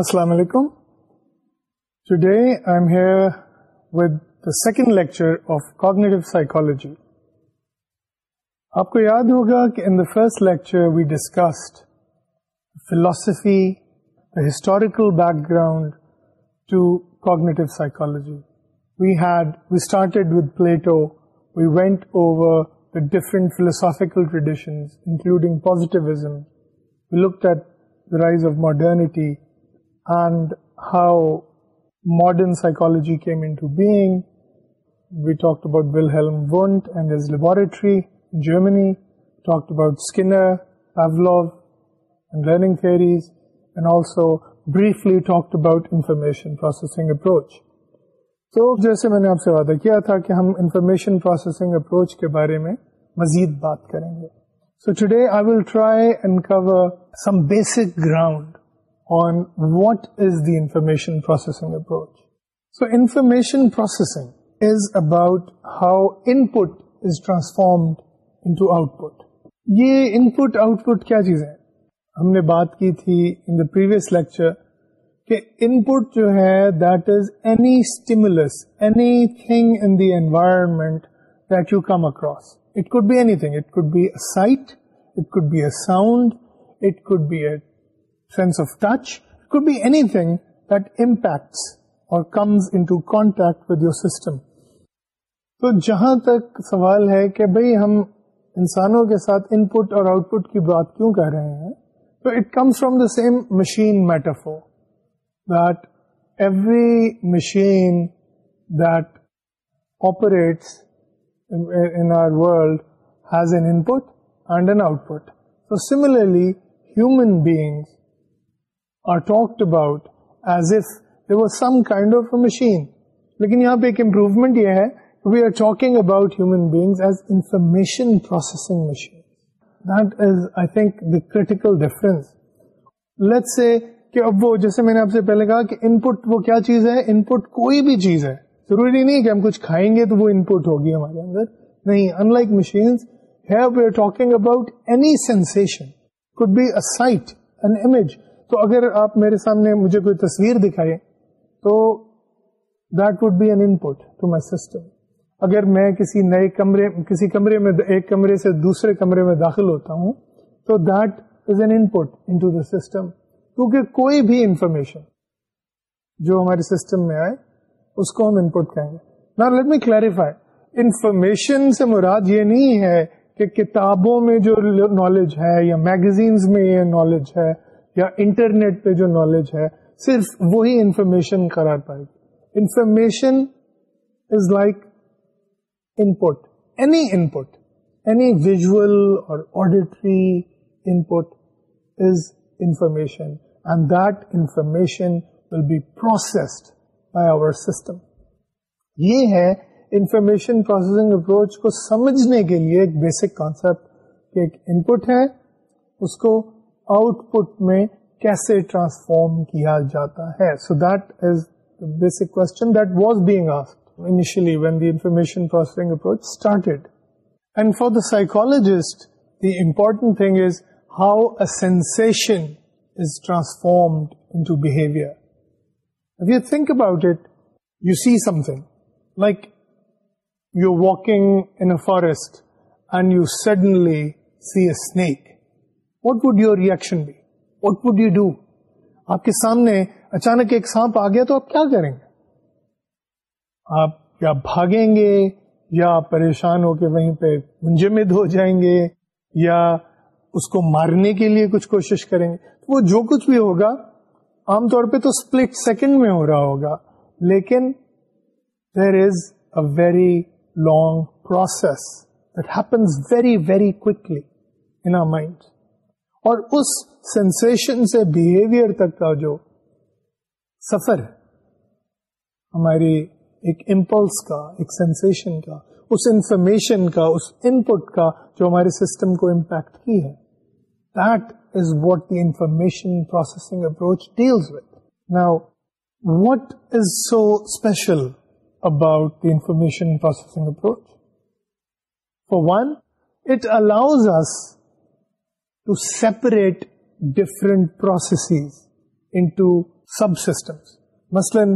السلام علیکم today I am here with and lecture of cognitive psychology آپ کو یاد ہوگا کہ in the first lecture we discussed philosophy the historical background to cognitive psychology we had we started with Plato we went over different philosophical traditions including positivism we look at the rise of modernity jam to bag we talk about Wilhelm laboratory Germany talk about also briefly talked about information processing approach تو جیسے میں نے آپ سے وعدہ کیا تھا کہ ہم انفارمیشن پروسیسنگ اپروچ کے بارے میں مزید بات کریں گے so today I will try and cover some basic ground on what is the information processing approach so information processing is about how input is transformed into پہ ان پٹ آؤٹ پٹ کیا چیزیں ہم نے بات کی تھی ان پرس لیکچر کہ ان پٹ جو ہے that is any stimulus anything in the environment that you come across it could be anything it could be a sight it could be a sound it could be a sense of touch could be anything that impacts or comes into contact with your system. تو جہاں تک سوال ہے کہ بھئی ہم انسانوں کے ساتھ ان پٹ اور آؤٹ پٹ کی بات کیوں کر رہے ہیں تو it comes from the same machine matter that every machine that operates in our world has an input and an output so similarly human beings machine لیکن یہاں پہ اب وہ جیسے میں نے آپ سے پہلے کہا کہ پٹ وہ کیا چیز ہے پٹ کوئی بھی چیز ہے ضروری نہیں کہ ہم کچھ کھائیں گے تو وہ پٹ ہوگی ہمارے اندر نہیں ان لائک image, تو اگر آپ میرے سامنے مجھے کوئی تصویر دکھائے تو that would be an input to my system اگر میں کسی نئے کمرے کسی کمرے میں ایک کمرے سے دوسرے کمرے میں داخل ہوتا ہوں تو that is an input into the system کیونکہ کوئی بھی انفارمیشن جو ہمارے سسٹم میں آئے اس کو ہم ان پٹ کہیں گے نا لیٹ می کلیریفائی انفارمیشن سے مراد یہ نہیں ہے کہ کتابوں میں جو نالج ہے یا میگزینز میں یہ نالج ہے یا انٹرنیٹ پہ جو نالج ہے صرف وہی انفارمیشن پائے گی information is like input any input any visual اور auditory input is information and that information will be processed by our system یہ ہے انفارمیشن پروسیسنگ اپروچ کو سمجھنے کے لیے ایک بیسک کانسپٹ ایک ان پٹ ہے اس کو آؤٹ پٹ میں کیسے ٹرانسفارم کیا جاتا ہے so that is basic question that was being asked کونڈ for the psychologist that and how a sensations behaviour it you see something like you're walking in a forest and you suddenly see a snake what would your reaction be what would you do آپ کے سامنے اچانک ایک سانپ آ گیا تو آپ کیا کریں گے آپ یا بھاگیں گے یا پریشان ہو کے وہیں پہ منجمد ہو جائیں گے یا اس کو مارنے کے لیے کچھ کوشش کریں گے وہ جو کچھ بھی ہوگا عام طور پہ تو اسپلٹ سیکنڈ میں ہو رہا ہوگا لیکن there is a very long process that happens very very in mind اور اس سینسن سے بیہیویئر تک کا جو سفر ہے ہماری ایک امپلس کا ایک سینسن کا اس انفارمیشن کا اس ان پٹ کا جو ہمارے سسٹم کو امپیکٹ کی ہے that is what the information processing approach deals with now what is so special about the information processing approach for one it allows us to separate different process into subsystems مثلاً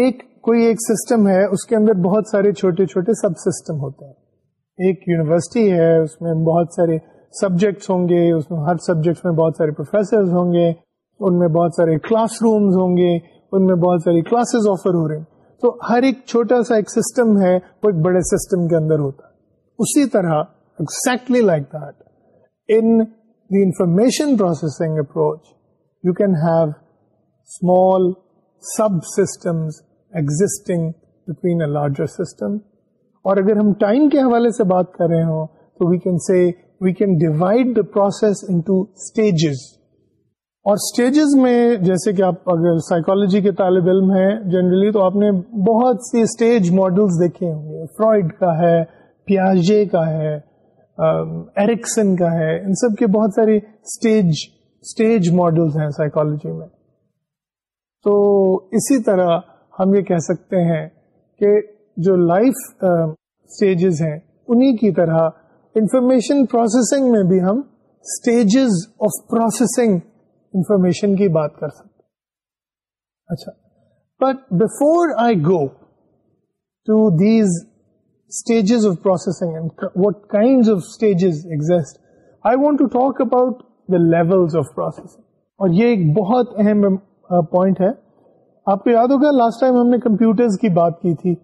ایک کوئی ایک system ہے اس کے اندر بہت سارے چھوٹے چھوٹے سب سسٹم ہوتے ہیں ایک یونیورسٹی ہے اس میں بہت سارے سبجیکٹس ہوں گے اس میں ہر سبجیکٹ میں بہت سارے پروفیسر ہوں گے ان میں بہت سارے کلاس رومز ہوں گے ان میں بہت ساری کلاسز آفر ہو رہے ہیں تو ہر ایک چھوٹا سا ایک سسٹم ہے وہ ایک بڑے سسٹم کے اندر ہوتا ہے اسی طرح exactly like that in information processing approach you can have small subsystems existing between a larger system اور اگر ہم ٹائم کے حوالے سے بات کر رہے ہوں تو we can say we can divide the process into stages اور اسٹیجز میں جیسے کہ آپ اگر سائیکالوجی کے طالب علم ہیں جنرلی تو آپ نے بہت سی اسٹیج ماڈلس دیکھے ہوں گے فرائڈ کا ہے پیاجے کا ہے ایرکسن کا ہے ان سب کے بہت سارے اسٹیج اسٹیج ماڈلس ہیں سائیکولوجی میں تو اسی طرح ہم یہ کہہ سکتے ہیں کہ جو لائف اسٹیجز ہیں انہی کی طرح انفارمیشن پروسیسنگ میں بھی ہم اسٹیجز آف پروسیسنگ انفارمیشن کی بات کر سکتے اچھا but before I go to these levels اور یہ ایک بہت اہم پوائنٹ ہے آپ کو یاد ہوگا لاسٹ ٹائم ہم نے کمپیوٹرز کی بات کی تھی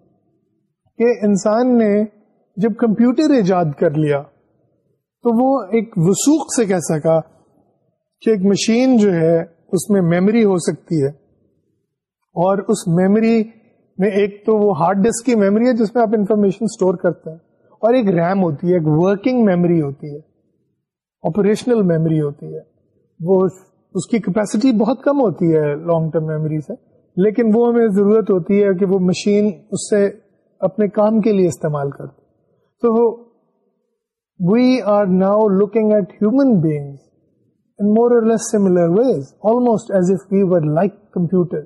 کہ انسان نے جب کمپیوٹر ایجاد کر لیا تو وہ ایک وسوخ سے کہہ سکا کہ ایک مشین جو ہے اس میں میموری ہو سکتی ہے اور اس میموری میں ایک تو وہ ہارڈ ڈسک کی میموری ہے جس میں آپ انفارمیشن اسٹور کرتے ہیں اور ایک ریم ہوتی ہے ایک ورکنگ میموری ہوتی ہے آپریشنل میموری ہوتی ہے وہ اس کی کیپیسٹی بہت کم ہوتی ہے لانگ ٹرم میموری سے لیکن وہ ہمیں ضرورت ہوتی ہے کہ وہ مشین اس سے اپنے کام کے لیے استعمال کرتے تو we are now looking at human in more or less similar ways almost as if we were like computer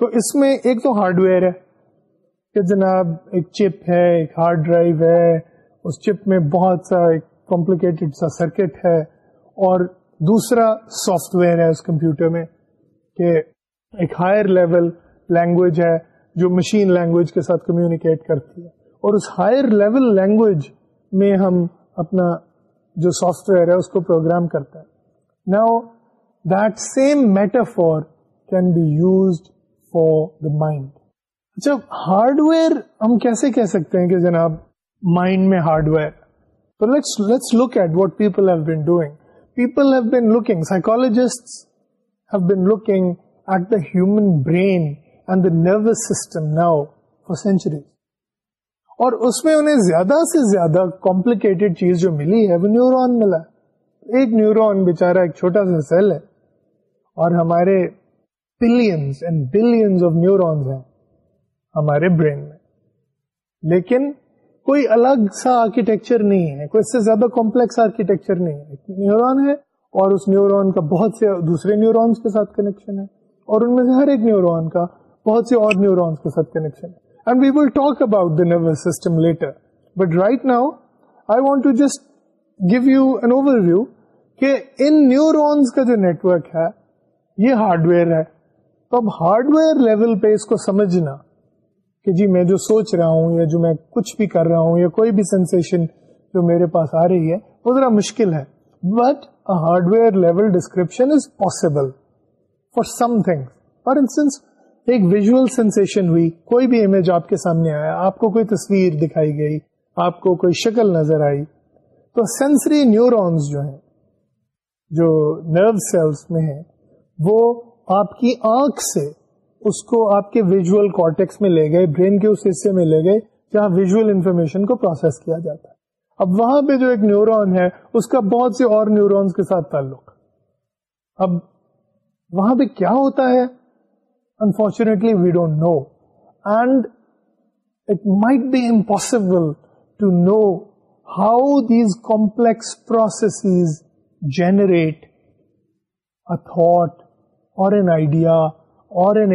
تو اس میں ایک تو ہارڈ ویئر ہے کہ جناب ایک چپ ہے ایک ہارڈ ڈرائیو ہے اس چپ میں بہت سا ایک کمپلیکیٹڈ سا سرکٹ ہے اور دوسرا سافٹ ویئر ہے اس کمپیوٹر میں کہ ایک ہائر لیول لینگویج ہے جو مشین لینگویج کے ساتھ کمیونیکیٹ کرتی ہے اور اس ہائر لیول لینگویج میں ہم اپنا جو سافٹ ویئر ہے اس کو پروگرام کرتا ہے نا that same matter for can be used for the the the mind mind اچھا ہارڈ ہارڈ ویئر ویئر ہم کیسے کہہ سکتے ہیں کہ جناب میں تو let's let's look at at what people people have have have been been been doing looking looking psychologist human brain and nervous system now centuries اور اس میں انہیں زیادہ سے زیادہ کمپلیکیٹڈ چیز جو ملی ہے وہ نیورون ملا ایک نیورون بےچارا ایک چھوٹا سا سیل ہے اور ہمارے ہیں ہمارے برین میں لیکن کوئی الگ سا آرکیٹیکچر نہیں ہے کوئی اس سے زیادہ کمپلیکس آرکیٹیکچر نہیں ہے نیورون ہے اور اس نیورون کا بہت سے دوسرے نیورونس کے ساتھ کنیکشن ہے اور ان میں سے ہر ایک نیورون کا بہت سے اور نیورونس کے ساتھ کنیکشن ہے and we will talk about the nervous later but right now I want to just give you an overview کہ ان نیورونس کا جو نیٹورک ہے یہ ہارڈ ویئر ہے تو اب ہارڈ ویئر لیول پہ اس کو سمجھنا کہ جی میں جو سوچ رہا ہوں یا جو میں کچھ بھی کر رہا ہوں یا کوئی بھی سینسیشن جو میرے پاس آ رہی ہے وہ ذرا مشکل ہے but hardware level description is possible for something for instance ایک ویژل سینسیشن ہوئی کوئی بھی امیج آپ کے سامنے آیا آپ کو کوئی تصویر دکھائی گئی آپ کو کوئی شکل نظر آئی تو سینسری نیورونس جو ہیں جو نرو سیلس میں ہیں وہ آپ کی آنکھ سے اس کو آپ کے ویژل کارٹیکس میں لے گئے برین کے اس حصے میں لے گئے جہاں ویژل انفارمیشن کو پروسیس کیا جاتا ہے اب وہاں پہ جو ایک نیورون ہے اس کا بہت سے اور نیورونز کے ساتھ تعلق اب وہاں پہ کیا ہوتا ہے unfortunately we don't know and it might be impossible to know how these complex process generate a thought hardware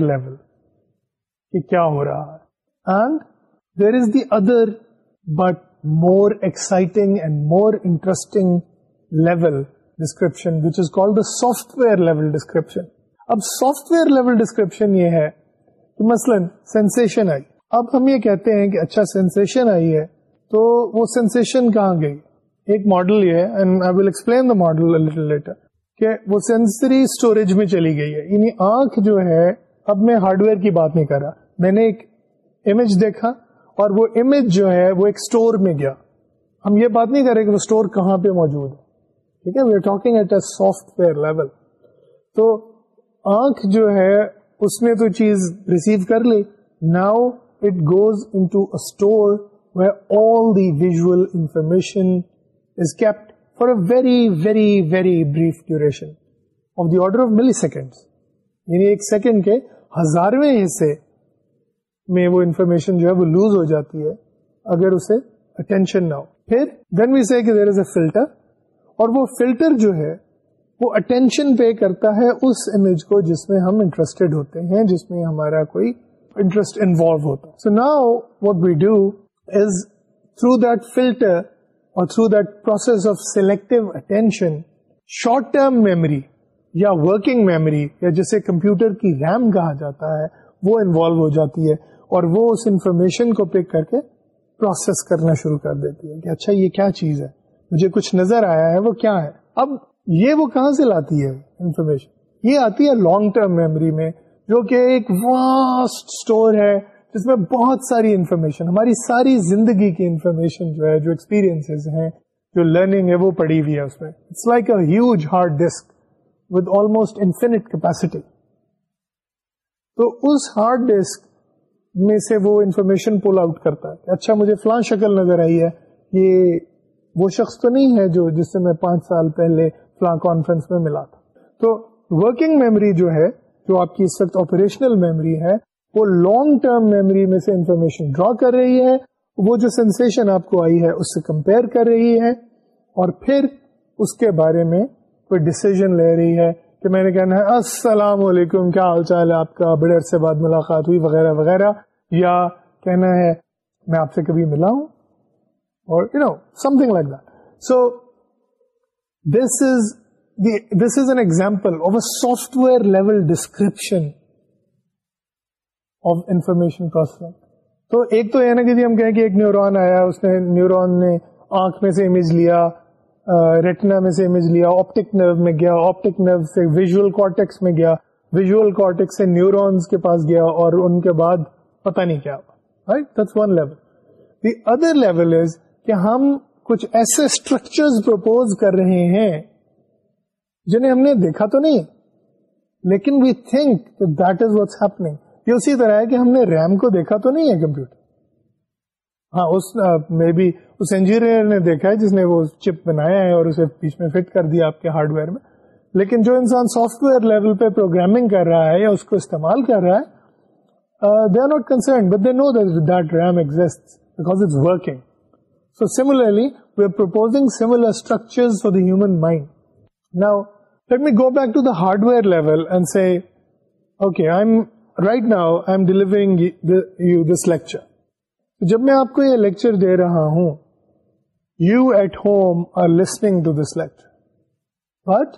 level ہو رہا ہے and there is the other but more exciting and more interesting level description which is call the سا level description اب software level description یہ ہے کہ مثلاً اب ہم یہ کہتے ہیں کہ اچھا سینسیشن آئی ہے تو وہ سینسیشن کہاں گئی ایک ماڈل یہ ہے ماڈل لیٹر کہ وہ سینسری اسٹوریج میں چلی گئی ہے یعنی آنکھ جو ہے اب میں ہارڈ ویئر کی بات نہیں کر رہا میں نے ایک امیج دیکھا اور وہ امیج جو ہے وہ ایک اسٹور میں گیا ہم یہ بات نہیں کر رہے کہ وہ اسٹور کہاں پہ موجود ہے ٹھیک ہے we are talking at a software level تو آنکھ جو ہے اس نے تو چیز ریسیو کر لی now it goes into a store where all the visual information is kept for a very very very brief duration of the order of millisecond یعنی ایک سیکنڈ کے ہزارویں حصے میں وہ انفارمیشن جو ہے وہ لوز ہو جاتی ہے اگر اسے اٹینشن نہ ہو پھر دین وی سی کہ دیر از اے فلٹر اور وہ فلٹر جو ہے وہ اٹینشن پے کرتا ہے اس امیج کو جس میں ہم انٹرسٹیڈ ہوتے ہیں جس میں ہمارا کوئی انٹرسٹ انوالو ہوتا ہے so now what we do is through that filter or through that process of selective attention short term memory یا ورکنگ میموری یا جسے کمپیوٹر کی ریم کہا جاتا ہے وہ انوالو ہو جاتی ہے اور وہ اس انفارمیشن کو پک کر کے پروسیس کرنا شروع کر دیتی ہے کہ اچھا یہ کیا چیز ہے مجھے کچھ نظر آیا ہے وہ کیا ہے اب یہ وہ کہاں سے لاتی ہے انفارمیشن یہ آتی ہے لانگ ٹرم میموری میں جو کہ ایک واسٹ اسٹور ہے جس میں بہت ساری انفارمیشن ہماری ساری زندگی کی انفارمیشن جو ہے جو ایکسپیرینس ہیں جو لرننگ ہے وہ پڑی ہوئی ہے اس میں it's like a huge hard disk with almost infinite capacity تو اس ہارڈ ڈسک میں سے وہ انفارمیشن پول آؤٹ کرتا ہے اچھا مجھے فلاں شکل نظر آئی ہے یہ وہ شخص تو نہیں ہے جو جس سے میں پانچ سال پہلے فلاں کانفرنس میں ملا تھا تو ورکنگ میموری جو ہے جو آپ کی اس وقت آپریشنل میموری ہے وہ لانگ ٹرم میموری میں سے انفارمیشن ڈرا کر رہی ہے وہ جو سینسیشن آپ کو آئی ہے اس سے کمپیئر کر رہی ہے اور پھر اس کے بارے میں کوئی ڈسیزن لے رہی ہے کہ میں نے کہنا ہے السلام علیکم کیا حال چال ہے آپ کا بڑے عرصے بعد ملاقات ہوئی وغیرہ وغیرہ یا کہنا ہے میں آپ سے کبھی ملا ہوں اور you know something like that so this is an example of a software level description of information تو ایک تو یہ نا کہ ہم کہیں کہ ایک نیورون آیا اس نے نیورون نے آنکھ میں سے امیج لیا ریٹنا میں سے امیج لیا آپٹک نرو میں گیا آپٹک نرو سے ویژل کارٹیکس میں گیا ویژل کارٹیکس سے نیورونس کے پاس گیا اور ان کے بعد پتا نہیں کیا ہوا right one level the other level is کہ ہم کچھ ایسے اسٹرکچرز کر رہے ہیں جنہیں ہم نے دیکھا تو نہیں لیکن we think that is what's یہ اسی طرح ہے کہ ہم نے ریم کو دیکھا تو نہیں ہے کمپیوٹر ہاں اس مے بی اس انجینئر نے دیکھا ہے جس نے وہ چپ بنایا ہے اور اسے میں فٹ کر دیا آپ کے ہارڈ ویئر میں لیکن جو انسان سافٹ ویئر لیول پہ پروگرامنگ کر رہا ہے یا اس کو استعمال کر رہا ہے they are not concern but they know that RAM exist because it's working So similarly, we are proposing similar structures for the the human mind. Now, let me go back to hardware level so similarly we I'm پر structure hardware level سے جب میں آپ کو یہ lecture دے رہا ہوں you at home are listening to this lecture but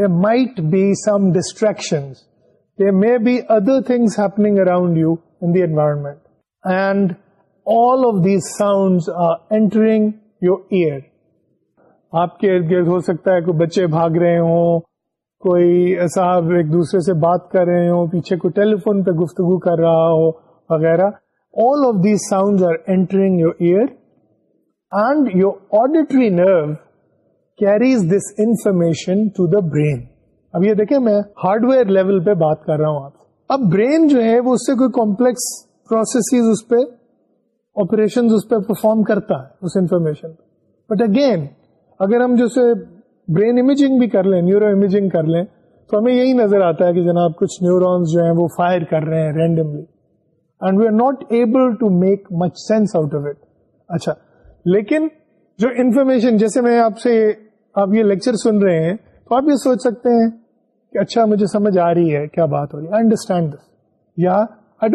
they might be some distraction they may be other things around you in the environment and all of these are entering your ear آپ کے ارد گرد ہو سکتا ہے کوئی بچے بھاگ رہے ہوں کوئی صاحب ایک دوسرے سے بات کر رہے ہوں پیچھے کوئی ٹیلی فون پہ گفتگو کر رہا ہو وغیرہ all of these sounds are entering your ear and your auditory nerve carries this information to the brain. اب یہ دیکھیں میں ہارڈ ویئر لیول پہ بات کر رہا ہوں آپ اب برین جو ہے وہ اس سے کوئی کمپلیکس پروسیس اس پہ آپریشن اس پہ پرفارم کرتا ہے اس انفارمیشن بٹ اگین اگر ہم جیسے برین امیجنگ بھی کر لیں نیورو امیجنگ کر لیں تو ہمیں یہی نظر آتا ہے کہ جناب کچھ نیورونس جو ہیں وہ فائر کر رہے ہیں randomly and we are not sense out of it اچھا لیکن جو انفارمیشن جیسے میں آپ سے آپ یہ لیکچر سن رہے ہیں تو آپ یہ سوچ سکتے ہیں کہ اچھا مجھے سمجھ آ رہی ہے کیا بات ہو رہی ہے انڈرسٹینڈ انڈرسٹینڈ دس دس یا I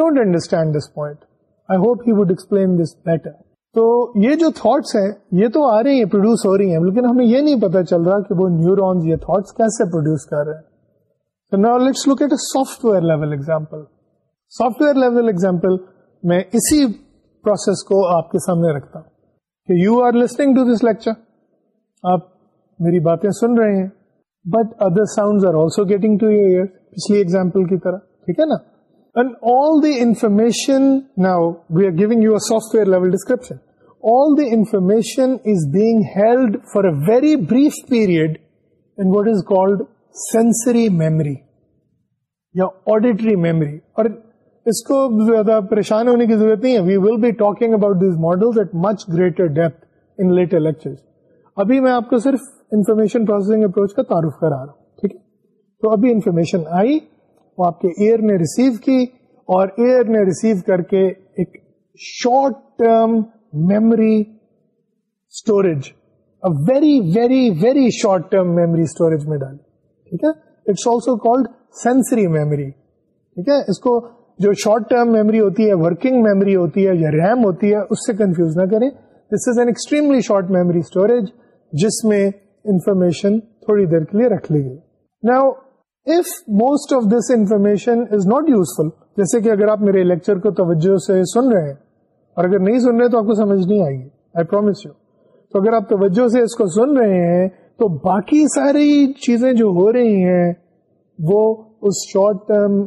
don't point I hope he would explain this better تو یہ جو تھاٹس ہیں یہ تو آ رہی ہیں پروڈیوس ہو رہی ہیں لیکن ہمیں یہ نہیں پتا چل رہا کہ وہ نیورونز یہ تھاٹس کیسے پروڈیوس کر رہے ہیں let's at a software level example software level example میں اسی پروسیس کو آپ کے سامنے رکھتا ہوں کہ you are listening to this lecture آپ میری باتیں سن رہے ہیں but other sound are also getting to your ear پچھلی ایگزامپل کی طرح ٹھیک ہے نا software describe all the information یامری اور اس کو زیادہ پریشان ہونے کی ضرورت نہیں ہے آپ کو صرف انفارمیشن پروسیسنگ اپروچ کا تعارف کرا رہا ہوں ٹھیک ہے تو ابھی انفارمیشن آئی وہ آپ کے ایئر نے ریسیو کی اور ایئر نے ریسیو کر کے ایک short term storage very very very short term memory storage میں ڈالی ٹھیک ہے اٹس آلسو سینسری ٹھیک ہے اس کو جو شارٹ ٹرم میموری ہوتی ہے ورکنگ میموری ہوتی ہے یا ریم ہوتی ہے اس سے کنفیوز نہ کریں this is an extremely short memory storage جس میں انفارمیشن تھوڑی دیر کے لیے رکھ لی گئی نا useful جیسے کہ اگر آپ میرے لیکچر کو توجہ سے سن رہے ہیں اور اگر نہیں سن رہے تو آپ کو سمجھ نہیں آئے گی آئی پرومس یو تو اگر آپ توجہ سے اس کو سن رہے ہیں تو باقی ساری چیزیں جو ہو رہی ہیں وہ اس شارٹ ٹرم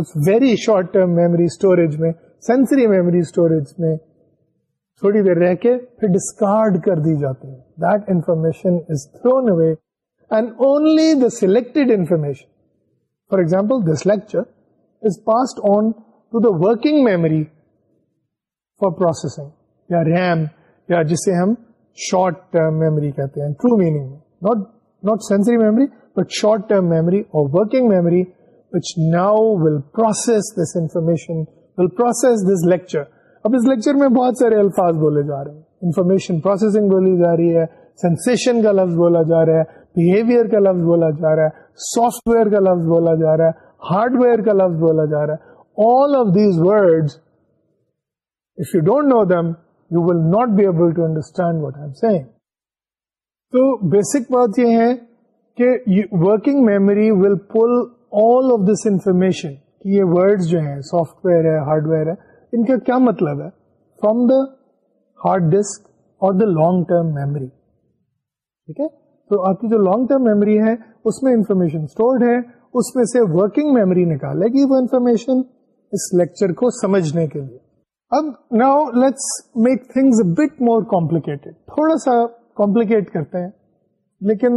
اس very short term memory storage میں سینسری میموری اسٹوریج میں تھوڑی دیر رہ کے پھر ڈسکارڈ کر دی جاتی ہے that information is thrown away select information for example this لیکچرمیشن will process this lecture اب اس لیچر میں بہت سارے الفاظ بولے جا رہے ہیں انفارمیشن پروسیسنگ بولی جا رہی ہے سینسن کا لفظ بولا جا رہا ہے کا لفظ بولا جا رہا ہے سافٹ ویئر کا لفظ بولا جا رہا ہے ہارڈ ویئر کا لفظ بولا جا رہا ہے all of these word if you don't know them you will not be able to understand what تو بیسک بات یہ ہے کہ working memory will pull all of this information کہ یہ ورڈ جو ہیں سافٹ ویئر ہے ہارڈ ویئر ہے ان کا کیا مطلب ہے فروم دا ہارڈ ڈسک اور دا لانگ ٹرم میموری ٹھیک ہے تو آپ کی جو لانگ ٹرم میموری ہے اس میں انفارمیشن اسٹورڈ ہے اس میں سے ورکنگ میموری نکالے گی وہ انفارمیشن اس لیکچر کو سمجھنے کے لیے اب now let's make things bit more complicated تھوڑا سا کمپلیکیٹ کرتے ہیں لیکن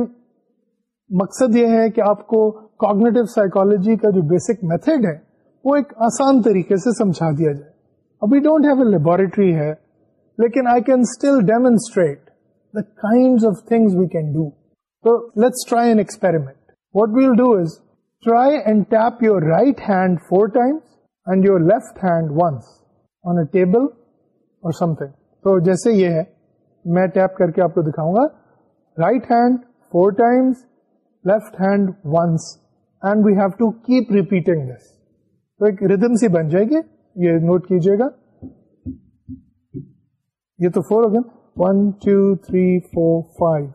مقصد یہ ہے کہ آپ کو کاگنیٹو سائیکالوجی کا جو بیسک میتھڈ ہے وہ ایک آسان طریقے سے سمجھا دیا جائے اب we don't have a laboratory ہے لیکن I can still demonstrate the kind of things we can do let's try an experiment what we'll do is try and tap your right hand four times and your left hand once اور جیسے یہ ہے میں tape کر کے آپ کو دکھاؤں گا right hand four times left hand once and we have to keep repeating this تو ایک ریدم سی بن جائے گی یہ نوٹ کیجیے گا یہ تو فور ہو گئے one two three four five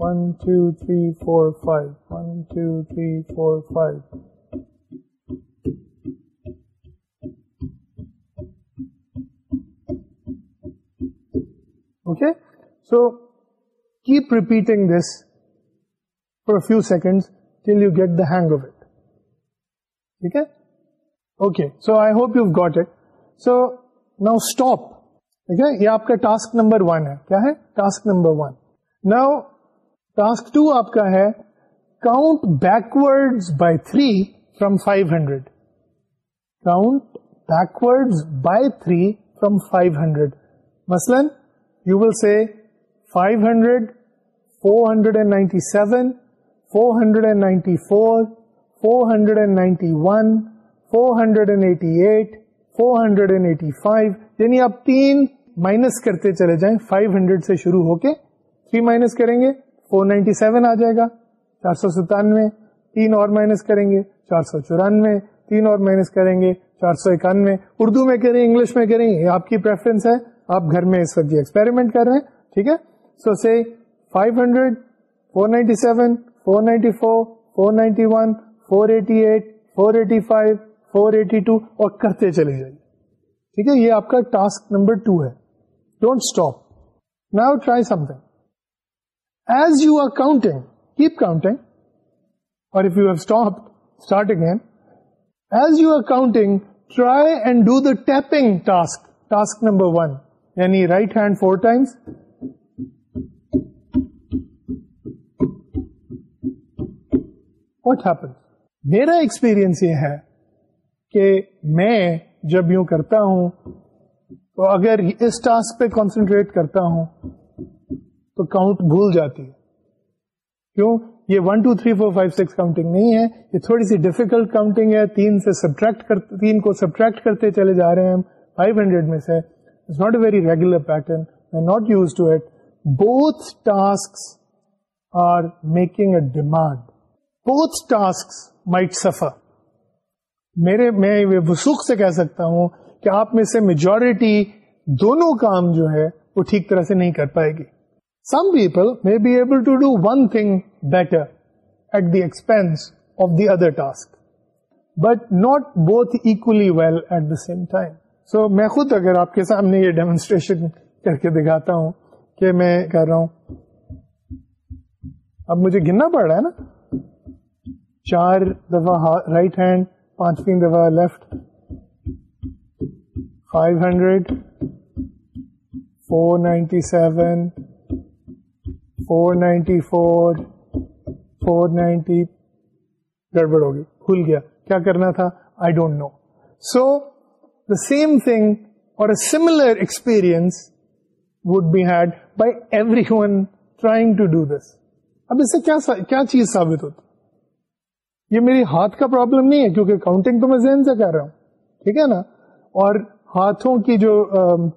1, 2, 3, 4, 5. 1, 2, 3, 4, 5. Okay? So, keep repeating this for a few seconds till you get the hang of it. Okay? Okay. So, I hope you've got it. So, now stop. Okay? یہ آپ کا task number one ہے کیا ہے task number one now task two آپ کا ہے count backward by three from five hundred count backward by three from five hundred مثلاً you will say five hundred four hundred and ninety seven four hundred and ninety four four hundred and ninety one four hundred and eighty eight four hundred and eighty five یعنی آپ تین minus کرتے چلے جائیں five hundred سے شروع ہو کے تھری مائنس کریں گے فور نائنٹی سیون آ جائے گا چار سو ستانوے تین اور مائنس کریں گے چار سو چورانوے تین اور مائنس کریں گے چار سو اکانوے اردو میں کریں انگلش میں کریں یہ آپ کی پریفرنس ہے آپ گھر میں so say five hundred four ninety seven four ninety four four ninety one four eighty eight four eighty five four eighty two اور کرتے چلے جائیے ٹھیک ہے یہ آپ کا ٹاسک نمبر ٹو ہے don't stop now try something as you are counting keep counting اور if you have stop start as you are counting try and do the tapping number one یعنی right hand four times what happens میرا experience یہ ہے کہ میں جب یوں کرتا ہوں تو اگر اس ٹاسک پہ کانسنٹریٹ کرتا ہوں تو کاؤنٹ بھول جاتی ہے کیوں یہ one two three four five six counting نہیں ہے یہ تھوڑی سی ڈیفیکلٹ کاؤنٹنگ ہے تین سے سبٹریکٹ کر تین کو سبٹریکٹ کرتے چلے جا رہے ہیں فائیو ہنڈریڈ میں سے it's not a very regular pattern I not use to both task are making a demand both task might suffer میرے میں وسوخ سے کہہ سکتا ہوں کہ آپ میں سے میجورٹی دونوں کام جو ہے وہ ٹھیک طرح سے نہیں کر پائے گی some people may be able to do one thing better at the expense of the other task but not both equally well at the same time so میں خود اگر آپ کے سامنے یہ ڈیمونسٹریشن کر کے دکھاتا ہوں کہ میں کر رہا ہوں اب مجھے گننا پڑ رہا ہے نا چار دفعہ رائٹ ہینڈ پانچ تین دفعہ left five hundred four ninety seven four ninety four four ninety گڑبڑ ہوگی کھل گیا کیا کرنا تھا I don't know so the same thing اور similar experience would be had by everyone trying to do this اب اس سے کیا کیا چیز ثابت ہوتی یہ میری ہاتھ کا پرابلم نہیں ہے کیونکہ کاؤنٹنگ تو میں ذہن سے کر رہا ہوں ٹھیک ہے نا اور ہاتھوں کی جو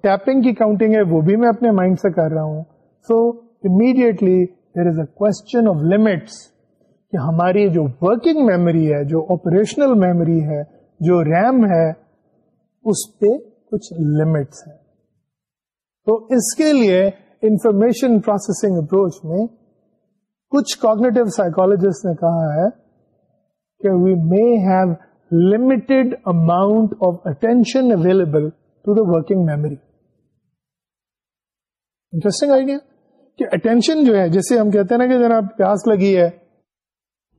ٹیپنگ کی کاؤنٹنگ ہے وہ بھی میں اپنے مائنڈ سے کر رہا ہوں so immediately is is a question of limits ہماری جو ورکنگ میموری ہے جو آپریشنل memory ہے جو ریم ہے اس پہ کچھ لمٹس ہے تو اس کے لیے انفارمیشن پروسیسنگ اپروچ میں کچھ کاگنیٹو نے کہا ہے کہ we may have limited amount of attention available to the working memory interesting idea کہ اٹینشن جو ہے جسے ہم کہتے ہیں نا کہ جناب پیاس لگی ہے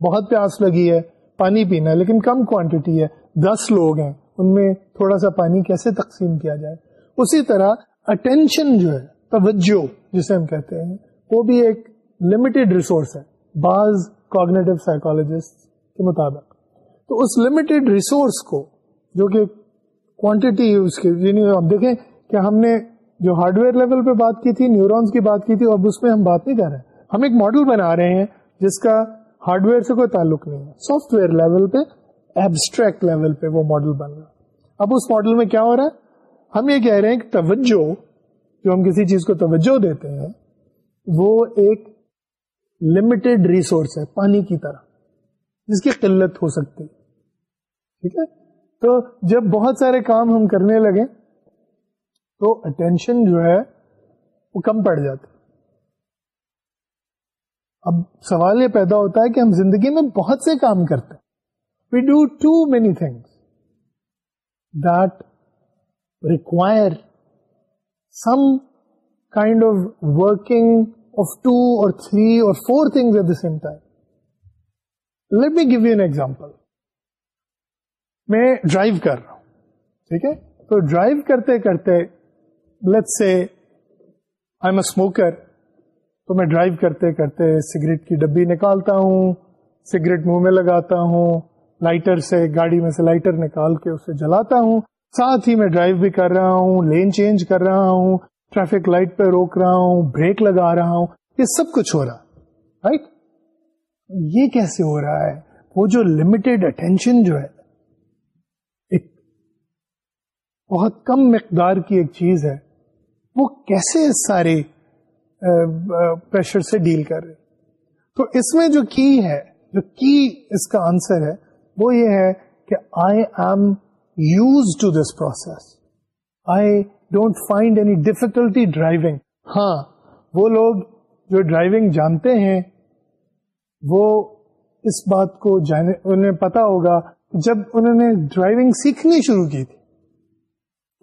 بہت پیاس لگی ہے پانی پینا لیکن کم کوانٹٹی ہے دس لوگ ہیں ان میں تھوڑا سا پانی کیسے تقسیم کیا جائے اسی طرح اٹینشن جو ہے توجہ جسے ہم کہتے ہیں وہ بھی ایک لمیٹڈ ریسورس ہے بعض کوگنیٹو سائیکولوجسٹ کے مطابق تو اس لمیٹڈ ریسورس کو جو کہ کوانٹٹی اس کے یعنی دیکھیں کہ ہم نے جو ہارڈ ویئر لیول پہ بات کی تھی نیورونس کی بات کی تھی اب اس میں ہم بات نہیں کر رہے ہم ایک ماڈل بنا رہے ہیں جس کا ہارڈ ویئر سے کوئی تعلق نہیں ہے سافٹ ویئر لیول پہ ایبسٹریکٹ لیول پہ وہ ماڈل بن رہا اب اس ماڈل میں کیا ہو رہا ہے ہم یہ کہہ رہے ہیں کہ توجہ جو ہم کسی چیز کو توجہ دیتے ہیں وہ ایک لمیٹڈ ریسورس ہے پانی کی طرح جس کی قلت ہو سکتی ٹھیک ہے تو جب بہت سارے کام ہم کرنے لگے تو اٹینشن جو ہے وہ کم پڑ جاتا اب سوال یہ پیدا ہوتا ہے کہ ہم زندگی میں بہت سے کام کرتے ہیں we do too many things that require some kind of working of two or three or four thing at the same time let me give you an example میں ڈرائیو کر رہا ہوں ٹھیک ہے تو ڈرائیو کرتے کرتے let's say I am a smoker تو میں ڈرائیو کرتے کرتے سگریٹ کی ڈبی نکالتا ہوں سگریٹ منہ میں لگاتا ہوں لائٹر سے گاڑی میں سے لائٹر نکال کے اسے جلاتا ہوں ساتھ ہی میں ڈرائیو بھی کر رہا ہوں لین چینج کر رہا ہوں ٹریفک لائٹ پہ روک رہا ہوں بریک لگا رہا ہوں یہ سب کچھ ہو رہا رائٹ یہ کیسے ہو رہا ہے وہ جو لمیٹڈ اٹینشن جو ہے ایک بہت کم مقدار کی ایک چیز ہے وہ کیسے سارے پریشر سے ڈیل کر رہے تو اس میں جو کی ہے جو کی اس کا آنسر ہے وہ یہ ہے کہ I am used to this process I don't find any difficulty driving ہاں وہ لوگ جو ڈرائیونگ جانتے ہیں وہ اس بات کو جانے انہیں پتا ہوگا جب انہوں نے ڈرائیونگ سیکھنی شروع کی تھی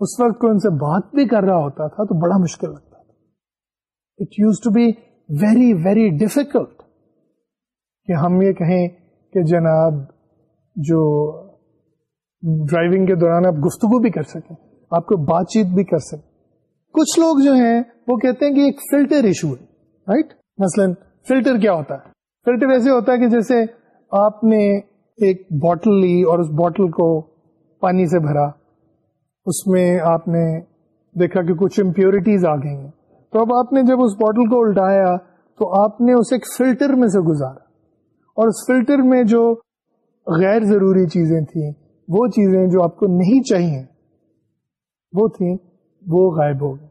اس وقت کوئی ان سے بات بھی کر رہا ہوتا تھا تو بڑا مشکل لگتا تھا it use to be very very difficult کہ ہم یہ کہیں کہ جناب جو ڈرائیونگ کے دوران آپ گفتگو بھی کر سکیں آپ کو بات چیت بھی کر سکیں کچھ لوگ جو ہیں وہ کہتے ہیں کہ ایک فلٹر ایشو ہے رائٹ مثلاً فلٹر کیا ہوتا ہے فلٹر ایسے ہوتا ہے کہ جیسے آپ نے ایک بوٹل لی اور اس بوٹل کو پانی سے بھرا اس میں آپ نے دیکھا کہ کچھ امپیورٹیز آ گئی ہیں تو اب آپ نے جب اس بوٹل کو الٹایا تو آپ نے اسے ایک فلٹر میں سے گزارا اور اس فلٹر میں جو غیر ضروری چیزیں تھیں وہ چیزیں جو آپ کو نہیں چاہیے وہ تھیں وہ غائب ہو گئی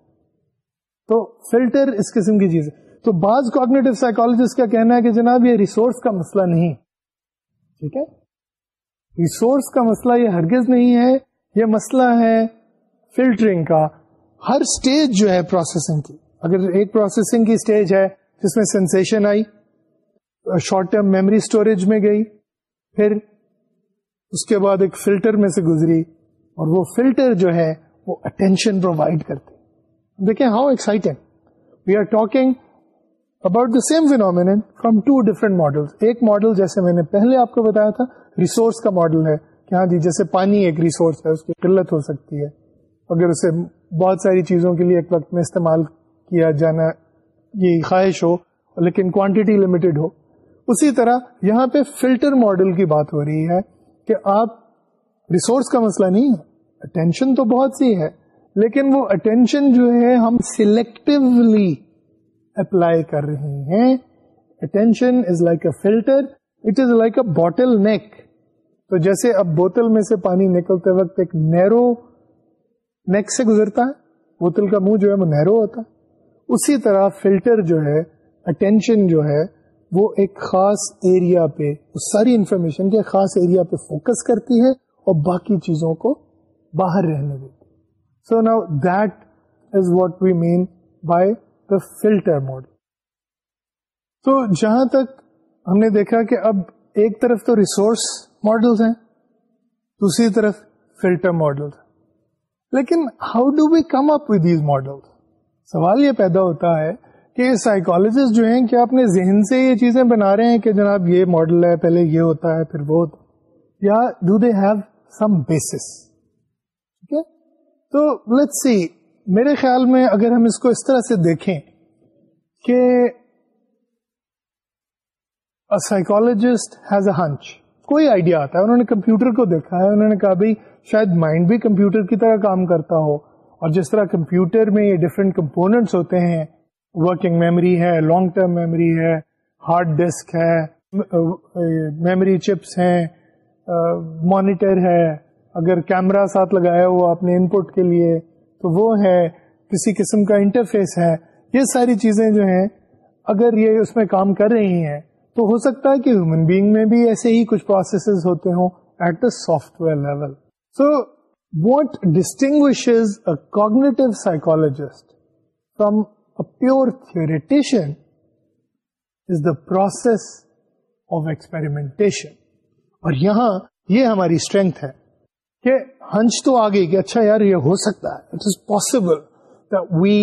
تو فلٹر اس قسم کی چیز ہے تو بعض کوگنیٹو سائیکولوجسٹ کا کہنا ہے کہ جناب یہ ریسورس کا مسئلہ نہیں ٹھیک ہے ریسورس کا مسئلہ یہ ہرگز نہیں ہے یہ مسئلہ ہے فلٹرنگ کا ہر اسٹیج جو ہے پروسیسنگ کی اگر ایک پروسیسنگ کی اسٹیج ہے جس میں سینسن آئی شارٹ ٹرم میموری اسٹوریج میں گئی پھر اس کے بعد ایک فلٹر میں سے گزری اور وہ فلٹر جو ہے وہ اٹینشن پرووائڈ کرتے دیکھیں how exciting we are talking about the same phenomenon from two different model ایک ماڈل جیسے میں نے پہلے آپ کو بتایا تھا ریسورس کا ماڈل ہے جی جیسے پانی ایک ریسورس ہے اس کی قلت ہو سکتی ہے اگر اسے بہت ساری چیزوں کے لیے ایک وقت میں استعمال کیا جانا یہ خواہش ہو لیکن کوانٹیٹی لمیٹڈ ہو اسی طرح یہاں پہ فلٹر ماڈل کی بات ہو رہی ہے کہ آپ ریسورس کا مسئلہ نہیں ہے اٹینشن تو بہت سی ہے لیکن وہ اٹینشن جو ہے ہم سلیکٹولی اپلائی کر رہے ہیں attention is like a filter it is like a bottleneck تو جیسے اب بوتل میں سے پانی نکلتے وقت ایک نیرو نیک سے گزرتا ہے بوتل کا منہ جو ہے وہ نیرو ہوتا ہے اسی طرح فلٹر جو ہے اٹینشن جو ہے وہ ایک خاص ایریا پہ اس ساری انفارمیشن کے خاص ایریا پہ فوکس کرتی ہے اور باقی چیزوں کو باہر رہنے دیتی سو نا that is what we mean by the filter model تو جہاں تک ہم نے دیکھا کہ اب ایک طرف تو ریسورس ماڈل ہیں دوسری طرف filter model how do we come up with these model سوال یہ پیدا ہوتا ہے کہ سائیکولوجسٹ جو ہیں کہ اپنے ذہن سے یہ چیزیں بنا رہے ہیں کہ جناب یہ ماڈل ہے پہلے یہ ہوتا ہے پھر وہ ہوتا یا do they have some base ٹھیک ہے تو لیٹ سی میرے خیال میں اگر ہم اس کو اس طرح سے دیکھیں کہ سائیکولوجسٹ ہیز اے ہنچ کوئی آئیڈیا آتا ہے انہوں نے کمپیوٹر کو دیکھا ہے انہوں نے کہا بھائی شاید مائنڈ بھی کمپیوٹر کی طرح کام کرتا ہو اور جس طرح کمپیوٹر میں یہ ڈفرینٹ کمپوننٹس ہوتے ہیں ورکنگ میموری ہے لانگ ٹرم میموری ہے ہارڈ ڈسک ہے میموری چپس ہیں مانیٹر ہے اگر کیمرہ ساتھ لگایا ہوا اپنے ان پٹ کے لیے تو وہ ہے کسی قسم کا انٹرفیس ہے یہ ساری چیزیں جو ہیں اگر یہ اس میں کام کر رہی ہیں تو ہو سکتا ہے کہ ہیومن بینگ میں بھی ایسے ہی کچھ پروسیسز ہوتے ہوں at a software level so what distinguishes a cognitive psychologist from a pure theoretician is the process of experimentation اور یہاں یہ ہماری اسٹرینتھ ہے کہ ہنچ تو آگے کہ اچھا یار یہ ہو سکتا ہے it is possible that we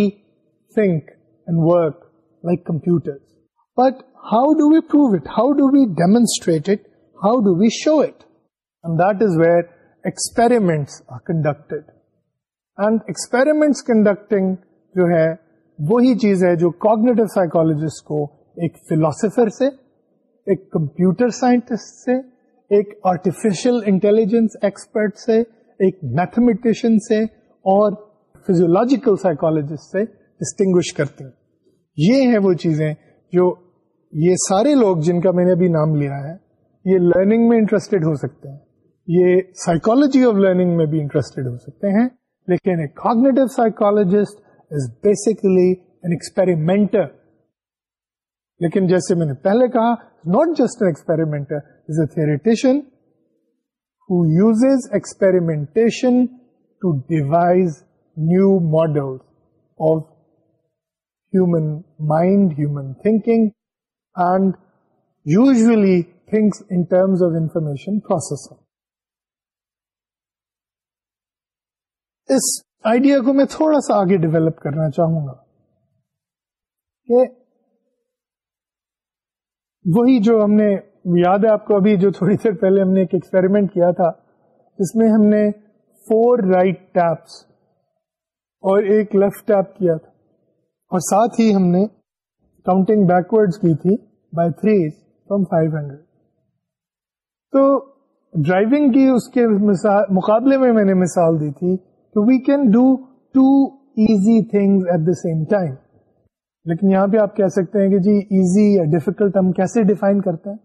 think and work like computer But how do we prove it? How do we demonstrate it? How do we show it? And that is where experiments are conducted. And experiments conducting جو ہے وہی چیز ہے جو cognitive psychologist کو ایک philosopher سے ایک کمپیوٹر سائنٹسٹ سے ایک آرٹیفیشل انٹیلیجنس ایکسپرٹ سے ایک میتھمیٹیشین سے اور فیزیولوجیکل سائیکولوجسٹ سے ڈسٹنگوش کرتے ہیں یہ ہیں وہ چیزیں جو یہ سارے لوگ جن کا میں نے ابھی نام لیا ہے یہ لرننگ میں انٹرسٹڈ ہو سکتے ہیں یہ سائیکولوجی آف لرننگ میں بھی انٹرسٹیڈ ہو سکتے ہیں لیکن a cognitive psychologist is an experimenter لیکن جیسے میں نے پہلے کہا not just an experimenter is a theoretician who use experimentation to devise new model of human mind human thinking of of information us idea کو میں تھوڑا سا آگے ڈیولپ کرنا چاہوں گا کہ وہی جو ہم نے یاد ہے آپ کو ابھی جو تھوڑی دیر پہلے ہم نے ایک ایکسپیریمنٹ کیا تھا اس میں ہم نے فور رائٹ ٹیپس اور ایک لیفٹ ٹیپ کیا تھا اور ساتھ ہی ہم نے کاؤنٹنگ بیکورڈ کی تھی by three from five hundred تو ڈرائیونگ کی اس کے مقابلے میں میں نے مثال دی تھی we can do two easy at the same time لیکن یہاں پہ آپ کہہ سکتے ہیں کہ جی ایزی یا ڈیفیکلٹ ہم کیسے ڈیفائن کرتے ہیں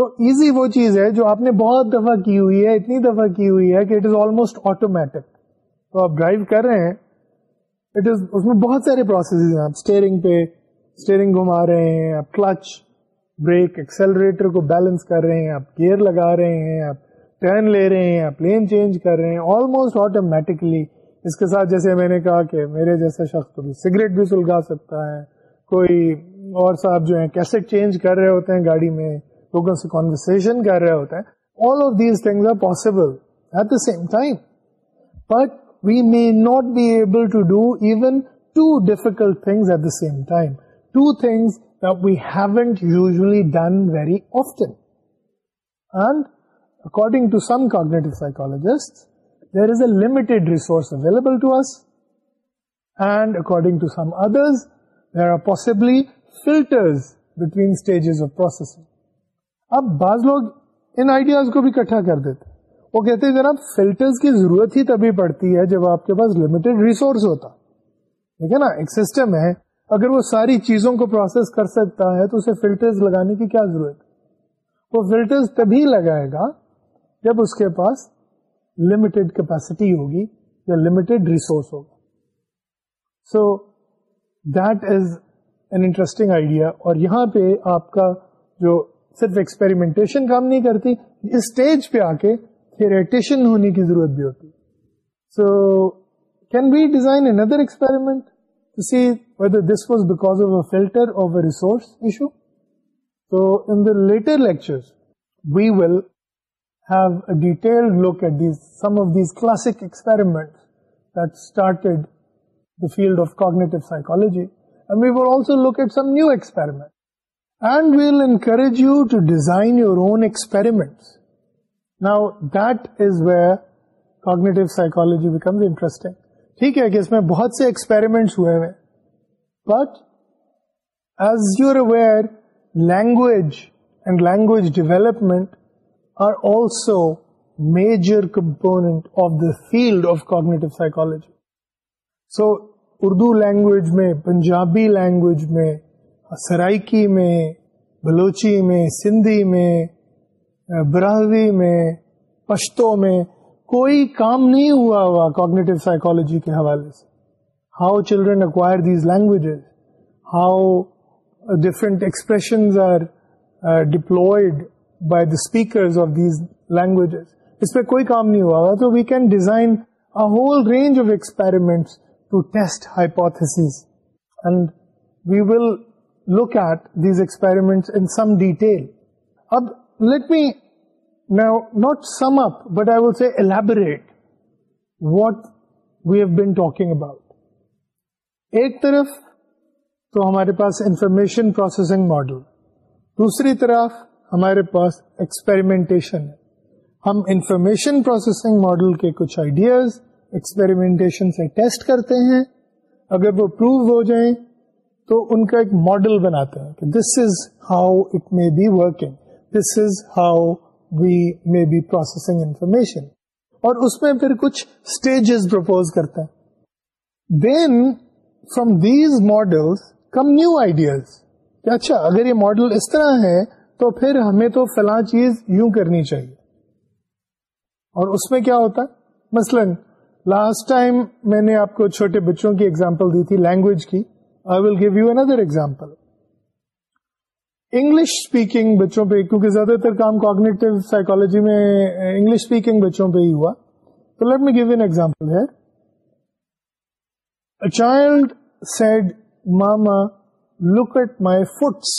تو ایزی وہ چیز ہے جو آپ نے بہت دفعہ کی ہوئی ہے اتنی دفعہ کی ہوئی ہے کہ اٹ از آلموسٹ آٹومیٹک تو آپ ڈرائیو کر رہے ہیں اس میں بہت سارے پروسیسز ہیں آپ اسٹیئرنگ پہ اسٹیئرنگ گھما رہے ہیں آپ کلچ بریک ایکسلریٹر کو بیلنس کر رہے ہیں آپ گیئر لگا رہے ہیں آپ ٹرن لے رہے ہیں آپ لین چینج کر رہے ہیں آلموسٹ آٹومیٹکلی اس کے ساتھ جیسے میں نے کہا کہ میرے جیسے شخص سگریٹ بھی سلگا سکتا ہے کوئی اور صاحب جو ہیں کیسے چینج کر رہے ہوتے ہیں گاڑی میں لوگوں سے کانورسن کر رہے ہوتے ہیں all of these things are possible at the same time but we may not be able to do even two difficult things at the same time we've used and according to some cognitive resource available filter اب بعض لوگ ان ideas کو بھی اکٹھا کر دیتے وہ کہتے جناب فلٹرز کی ضرورت ہی تبھی پڑتی ہے جب آپ کے پاس لمیٹڈ ریسورس ہوتا ٹھیک ہے نا ایک سسٹم ہے اگر وہ ساری چیزوں کو پروسیس کر سکتا ہے تو اسے فلٹرز لگانے کی کیا ضرورت وہ فلٹرز تبھی لگائے گا جب اس کے پاس لمیٹڈ کیپیسٹی ہوگی یا لمیٹڈ ریسورس ہوگا so that is an interesting idea اور یہاں پہ آپ کا جو صرف ایکسپیریمنٹیشن کام نہیں کرتی اسٹیج پہ آ کے ریٹیشن ہونے کی ضرورت بھی ہوتی so can be design another experiment Cs ویس واز بیک آف اٹرس لیکچرمینٹ ناؤزیسٹنگ ٹھیک ہے کہ اس میں بہت سے ایکسپیرمنٹس ہوئے ہوئے but as you aware language and language development are also major component of the field of cognitive psychology so Urdu language میں پنجابی لینگویج میں سرائکی میں بلوچی میں سندھی میں براہوی میں پشتوں میں کوئی کام نہیں ہوا ہوا کوگنیٹو سائیکالوجی کے حوالے سے how children acquire these languages how different are deployed by the of these languages اس پہ کوئی کام نہیں ہوا ہوا تو we can design a whole range of to test hypothesis and we will look at these experiment اب let me not sum up but I will say elaborate what we've been talking about ایک طرف تو ہمارے پاس information model دوسری طرف ہمارے پاس ایکسپیریمنٹیشن ہم انفارمیشن پروسیسنگ ماڈل کے کچھ آئیڈیاز ایکسپریمنٹیشن سے ٹیسٹ کرتے ہیں اگر وہ پروو ہو جائیں تو ان کا ایک ماڈل بناتے ہیں کہ this is how it may be working this is how we may be processing information اور اس میں پھر کچھ اسٹیجز پرپوز کرتا ہے then from these model come new ideas اچھا اگر یہ ماڈل اس طرح ہے تو پھر ہمیں تو فلاں چیز یوں کرنی چاہیے اور اس میں کیا ہوتا ہے مثلا لاسٹ ٹائم میں نے آپ کو چھوٹے بچوں کی ایگزامپل دی تھی لینگویج کی I will give you another example English speaking بچوں پہ کیونکہ زیادہ تر کام کوگنیٹو سائیکولوجی میں انگلش اسپیکنگ بچوں پہ ہی ہوا تو let me give an example ہے child said mama look at my foots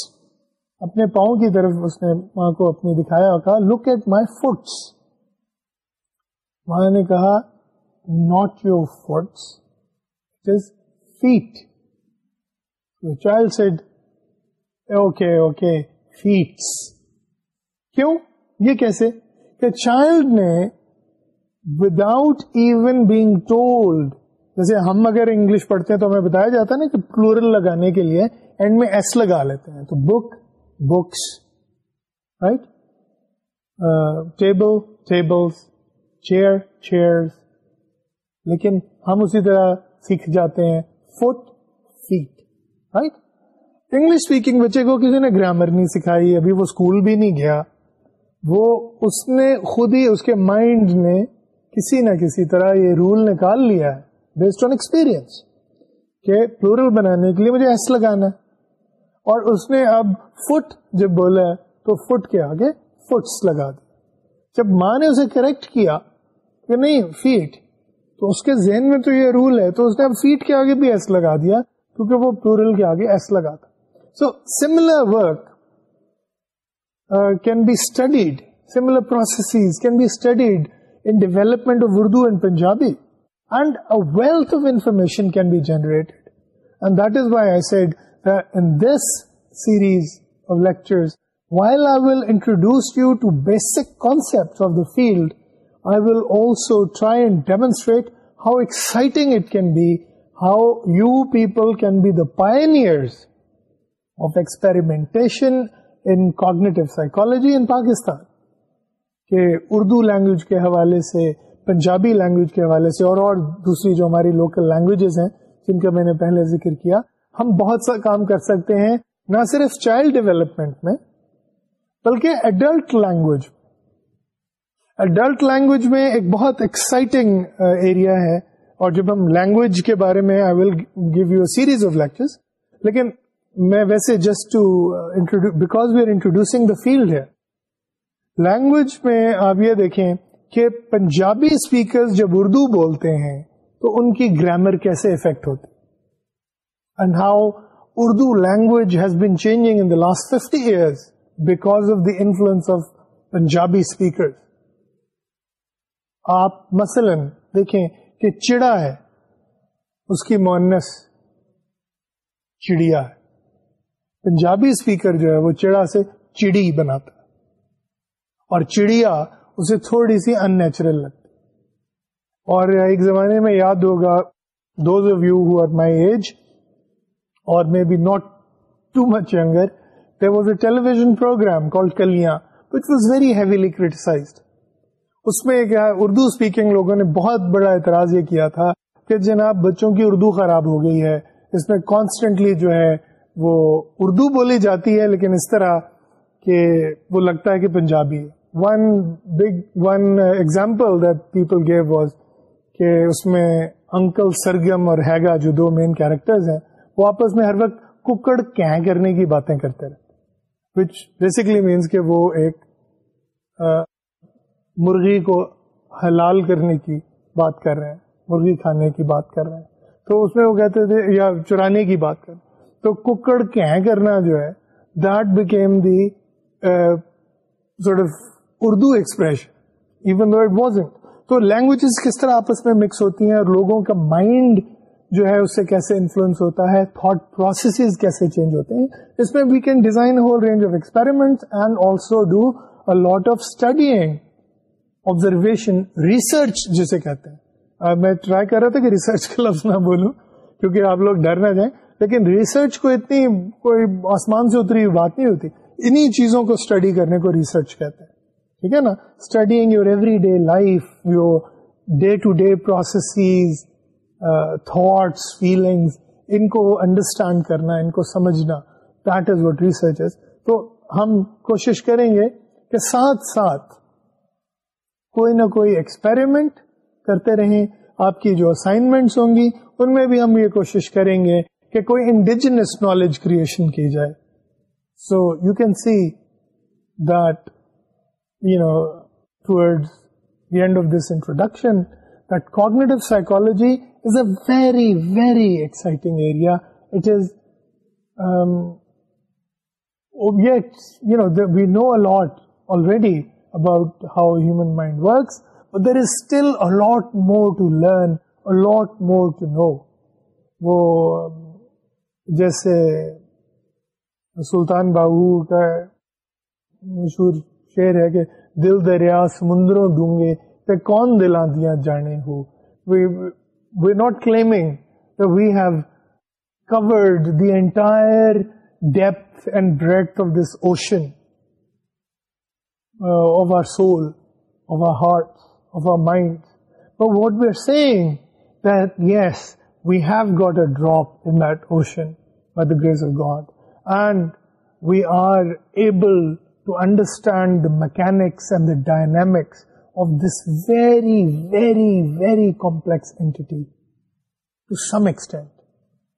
اپنے پاؤں کی طرف اس نے ماں کو اپنی دکھایا اور کہا لک ایٹ مائی فوٹس ماں نے کہا not your foots it is child said okay okay feets کیوں یہ کیسے کہ چائلڈ نے وداؤٹ ایون بینگ ٹولڈ جیسے ہم اگر انگلش پڑھتے ہیں تو ہمیں بتایا جاتا ہے نا کہ پلورل لگانے کے لیے اینڈ میں ایس لگا لیتے ہیں تو book books right table tables chair chair لیکن ہم اسی طرح سیکھ جاتے ہیں foot feet right English speaking بچے کو کسی نے گرامر نہیں سکھائی ابھی وہ اسکول بھی نہیں گیا وہ اس نے خود ہی اس کے مائنڈ نے کسی نہ کسی طرح یہ رول نکال لیا ہے بیسڈ آن ایکسپیرئنس کہ پلورل بنانے کے لیے مجھے ایس لگانا ہے اور اس نے اب فٹ جب بولا ہے تو فٹ کے آگے فٹس لگا دی جب ماں نے اسے کریکٹ کیا کہ نہیں فیٹ تو اس کے ذہن میں تو یہ رول ہے تو اس نے اب فیٹ کے آگے بھی ایس لگا دیا کیونکہ وہ پلورل کے آگے ایس لگا تھا So similar work uh, can be studied, similar processes can be studied in development of Urdu and Punjabi, and a wealth of information can be generated. And that is why I said that in this series of lectures, while I will introduce you to basic concepts of the field, I will also try and demonstrate how exciting it can be, how you people can be the pioneers of کہ Urdu language کے حوالے سے Punjabi language کے حوالے سے اور اور دوسری جو ہماری لوکل لینگویجز ہیں جن کا میں نے پہلے ذکر کیا ہم بہت سا کام کر سکتے ہیں نہ صرف چائلڈ ڈیولپمنٹ میں بلکہ ایڈلٹ لینگویج ایڈلٹ لینگویج میں ایک بہت ایکسائٹنگ ایریا ہے اور جب ہم لینگویج کے بارے میں I will give you series of lectures لیکن میں ویسے just to because we are introducing the field ہے لینگویج میں آپ یہ دیکھیں کہ پنجابی اسپیکر جب اردو بولتے ہیں تو ان کی گرامر کیسے افیکٹ ہوتی and how Urdu language has been change in the last fifty years because of the influence of Punjabi speaker آپ مثلاً دیکھیں کہ چڑا ہے اس کی مونس چڑیا ہے پنجابی اسپیکر جو ہے وہ چڑا سے چڑی بناتا اور چڑیا اسے تھوڑی سی ان نیچرل لگتی اور ایک زمانے میں یاد ہوگا those of you who are my age or may be not too much یگر there was television program call Kaliyan which was very heavily اس میں کیا اردو اسپیکنگ لوگوں نے بہت بڑا اعتراض یہ کیا تھا کہ جناب بچوں کی اردو خراب ہو گئی ہے اس میں کانسٹینٹلی جو ہے وہ اردو بولی جاتی ہے لیکن اس طرح کہ وہ لگتا ہے کہ Punjabi one big one example that people gave was کہ اس میں انکل سرگم اور ہیگا جو دو مین کیریکٹرز ہیں وہ آپس میں ہر وقت ککڑ کہیں کرنے کی باتیں کرتے رہتے وچ بیسکلی مینس کہ وہ ایک مرغی کو حلال کرنے کی بات کر رہے ہیں مرغی کھانے کی بات کر رہے ہیں تو اس میں وہ کہتے تھے یا چرانے کی بات کر رہے تو ککڑ کرنا جو ہے that became the Urdu expression even though it it two languages کس طرح آپس میں مکس ہوتی ہیں اور لوگوں کا مائنڈ جو ہے اس سے کیسے انفلوئنس ہوتا ہے تھاٹ پروسیسز کیسے چینج ہوتے ہیں اس میں we can design whole range of experiment and also do a lot of study observation research جسے کہتے ہیں میں ٹرائی کر رہا تھا کہ ریسرچ کا لفظ نہ بولوں کیونکہ آپ لوگ ڈر نہ جائیں لیکن ریسرچ کو اتنی کوئی آسمان سے اتری ہوئی بات نہیں ہوتی انہی چیزوں کو اسٹڈی کرنے کو ریسرچ کہتے ہیں ٹھیک ہے نا studying your everyday life your day to day processes thoughts feelings ان کو انڈرسٹینڈ کرنا ان کو سمجھنا that is what research is تو ہم کوشش کریں گے کہ ساتھ ساتھ کوئی نہ کوئی ایکسپیریمنٹ کرتے رہیں آپ کی جو اسائنمنٹس ہوں گی ان میں بھی ہم یہ کوشش کریں گے کہ کوئی انڈیجنس نالج کریشن کی جائے so you can see that you know the end of this introduction that cognitive psychology is a very very exciting area it objects you know we know a lot already about how human mind works there is still a lot more to learn a lot more to know وہ جیسے سلطان بابو کا مشہور شعر ہے کہ دل دریا سمندروں دوں گے کون دلا دیا جانے ہو we not claiming we have covered the of depth and uh, of this ocean heart of our mind what we are that yes we have got a drop in the ocean grace God and we are able to understand the mechanics and the dynamics of this very very very complex entity to some extent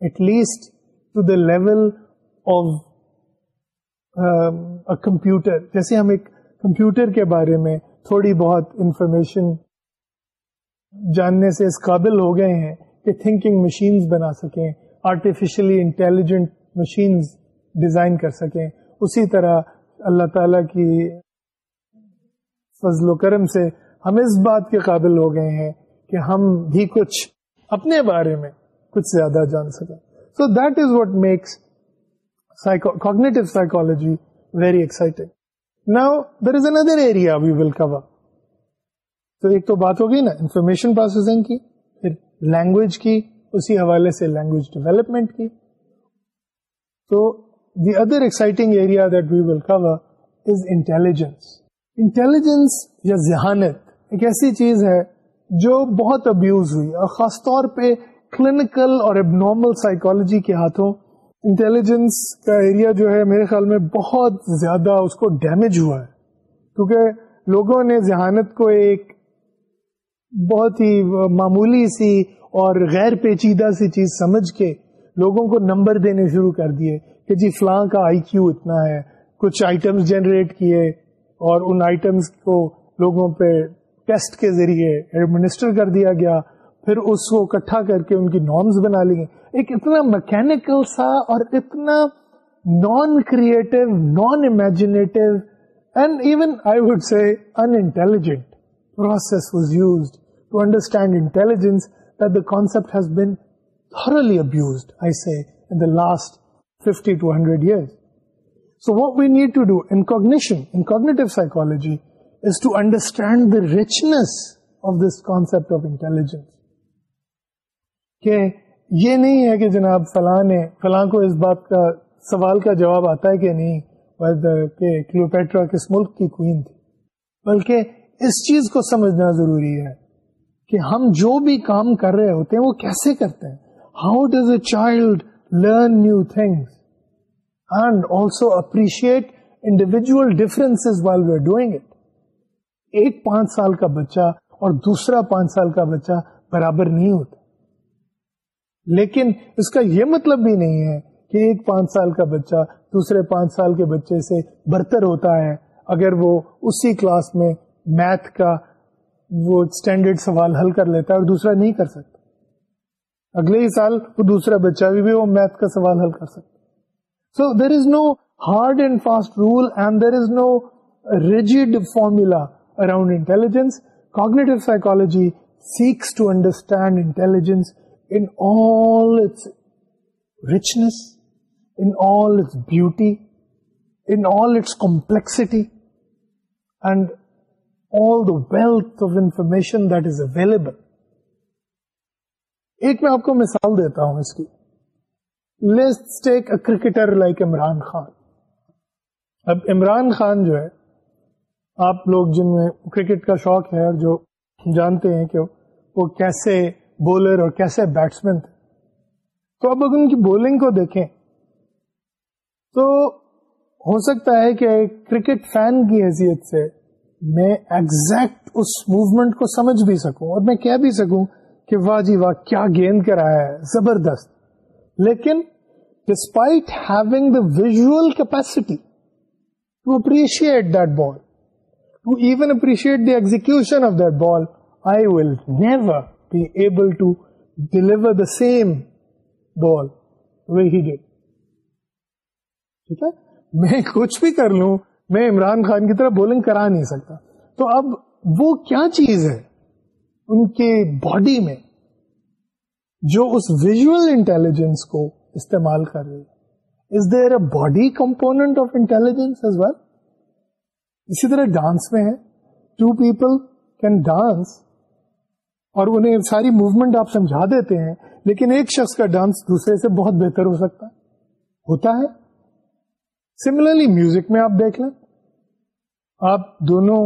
at least to the level of computer جیسے ہم ایک computer کے بارے میں تھوڑی بہت information جاننے سے اس قابل ہو گئے ہیں کہ تھنکنگ مشینز بنا سکیں آرٹیفیشلی انٹیلیجنٹ مشینز ڈیزائن کر سکیں اسی طرح اللہ تعالیٰ کی فضل و کرم سے ہم اس بات کے قابل ہو گئے ہیں کہ ہم بھی کچھ اپنے بارے میں کچھ زیادہ جان سکیں so that is what makes cognitive psychology very excited now there is another area we will cover تو ایک تو بات ہوگی نا انفارمیشن پروسیسنگ کی لینگویج کی اسی حوالے سے لینگویج ڈیولپمنٹ کی تو the other exciting area that we will cover is intelligence intelligence یا ذہانت ایک ایسی چیز ہے جو بہت ابیوز ہوئی اور خاص طور پہ کلینکل اور اب نارمل کے ہاتھوں انٹیلیجنس کا ایریا جو ہے میرے خیال میں بہت زیادہ اس کو ڈیمیج ہوا ہے کیونکہ لوگوں نے ذہانت کو ایک بہت ہی معمولی سی اور غیر پیچیدہ سی چیز سمجھ کے لوگوں کو نمبر دینے شروع کر دیے کہ جی فلاں کا آئی کیو اتنا ہے کچھ آئٹمس جنریٹ کیے اور ان آئٹمس کو لوگوں پہ ٹیسٹ کے ذریعے ایڈمنسٹر کر دیا گیا پھر اس کو اکٹھا کر کے ان کی نارمز بنا لی گئی ایک اتنا مکینکل سا اور اتنا non creative non imaginative and even I would say intelligent process was used to understand intelligence that the concept has been thoroughly abused, I say, in the last 50 to 100 years. So what we need to do in cognition, in cognitive psychology, is to understand the richness of this concept of intelligence. کہ یہ نہیں ہے کہ جناب فلاں نے فلاں کو اس بات کا سوال کا جواب آتا ہے کہ نہیں کہ کلیوپیٹرا کس ملک کی کوئین تھی بلکہ اس چیز کو سمجھنا ضروری ہے کہ ہم جو بھی کام کر رہے ہوتے ہیں وہ کیسے کرتے ہیں how does a child learn new things and also appreciate individual while we are doing it ایک پانچ سال کا بچہ اور دوسرا پانچ سال کا بچہ برابر نہیں ہوتا لیکن اس کا یہ مطلب بھی نہیں ہے کہ ایک پانچ سال کا بچہ دوسرے پانچ سال کے بچے سے برتر ہوتا ہے اگر وہ اسی کلاس میں میتھ کا وہ اسٹینڈرڈ سوال حل کر لیتا ہے اور دوسرا نہیں کر سکتا اگلے ہی سال وہ دوسرا بچہ بھی بھی وہ میتھ کا سوال حل کر سکتا so there there is is no no hard and and fast rule rigid formula around intelligence cognitive psychology seeks to understand intelligence in all its intelligence its richness in all its complexity and all the wealth of information that is available. ایک میں آپ کو مثال دیتا ہوں اس کی let's take a cricketer like Imran Khan اب عمران خان جو ہے آپ لوگ جن میں کرکٹ کا شوق ہے اور جو جانتے ہیں کہ وہ کیسے بولر اور کیسے بیٹسمین تھے تو اب اگر ان کی بولنگ کو دیکھیں تو ہو سکتا ہے کہ کرکٹ فین کی حیثیت سے میں ایگزیکٹ اس موومنٹ کو سمجھ بھی سکوں اور میں کہہ بھی سکوں کہ واہ جی واہ کیا گیند کرایا ہے زبردست لیکن despite having the visual capacity to appreciate that ball to even appreciate the execution of that ball I will never be able to deliver the same ball وی ہی گیم ٹھیک ہے میں کچھ بھی کر لوں میں عمران خان کی طرح بولنگ کرا نہیں سکتا تو اب وہ کیا چیز ہے ان کے باڈی میں جو اس ویژل انٹیلیجنس کو استعمال کر رہی ہے is there a body component of intelligence well اسی طرح ڈانس میں ہے ٹو پیپل کین ڈانس اور انہیں ساری موومنٹ آپ سمجھا دیتے ہیں لیکن ایک شخص کا ڈانس دوسرے سے بہت بہتر ہو سکتا ہے ہوتا ہے سملرلی میوزک میں آپ دیکھ لیں آپ دونوں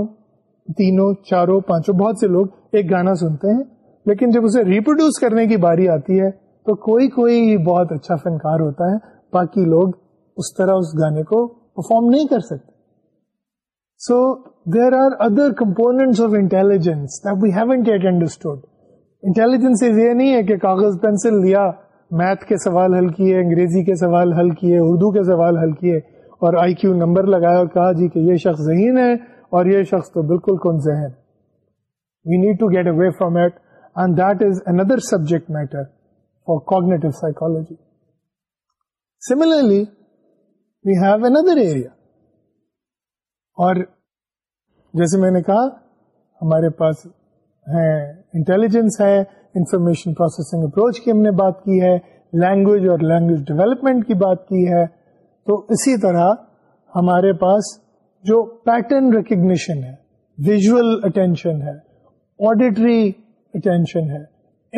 تینوں چاروں پانچوں بہت سے لوگ ایک گانا سنتے ہیں لیکن جب اسے ریپروڈیوس کرنے کی باری آتی ہے تو کوئی کوئی بہت اچھا فنکار ہوتا ہے باقی لوگ اس طرح اس گانے کو پرفارم نہیں کر سکتے so there are other components of intelligence understood intelligence یہ نہیں ہے کہ کاغذ پینسل لیا میتھ کے سوال حل کیے انگریزی کے سوال حل کیے اردو کے سوال کیے اور آئی کیو نمبر لگایا اور کہا جی کہ یہ شخص ذہین ہے اور یہ شخص تو بالکل کون ذہن we need to get away from it and that is another subject matter for cognitive psychology similarly we have another area اور جیسے میں نے کہا ہمارے پاس انٹیلیجنس ہے انفارمیشن پروسیسنگ اپروچ کی ہم نے بات کی ہے لینگویج اور لینگویج ڈیولپمنٹ کی بات کی ہے تو اسی طرح ہمارے پاس جو پیٹرن ریکگنیشن ہے ویژل اٹینشن ہے آڈیٹری اٹینشن ہے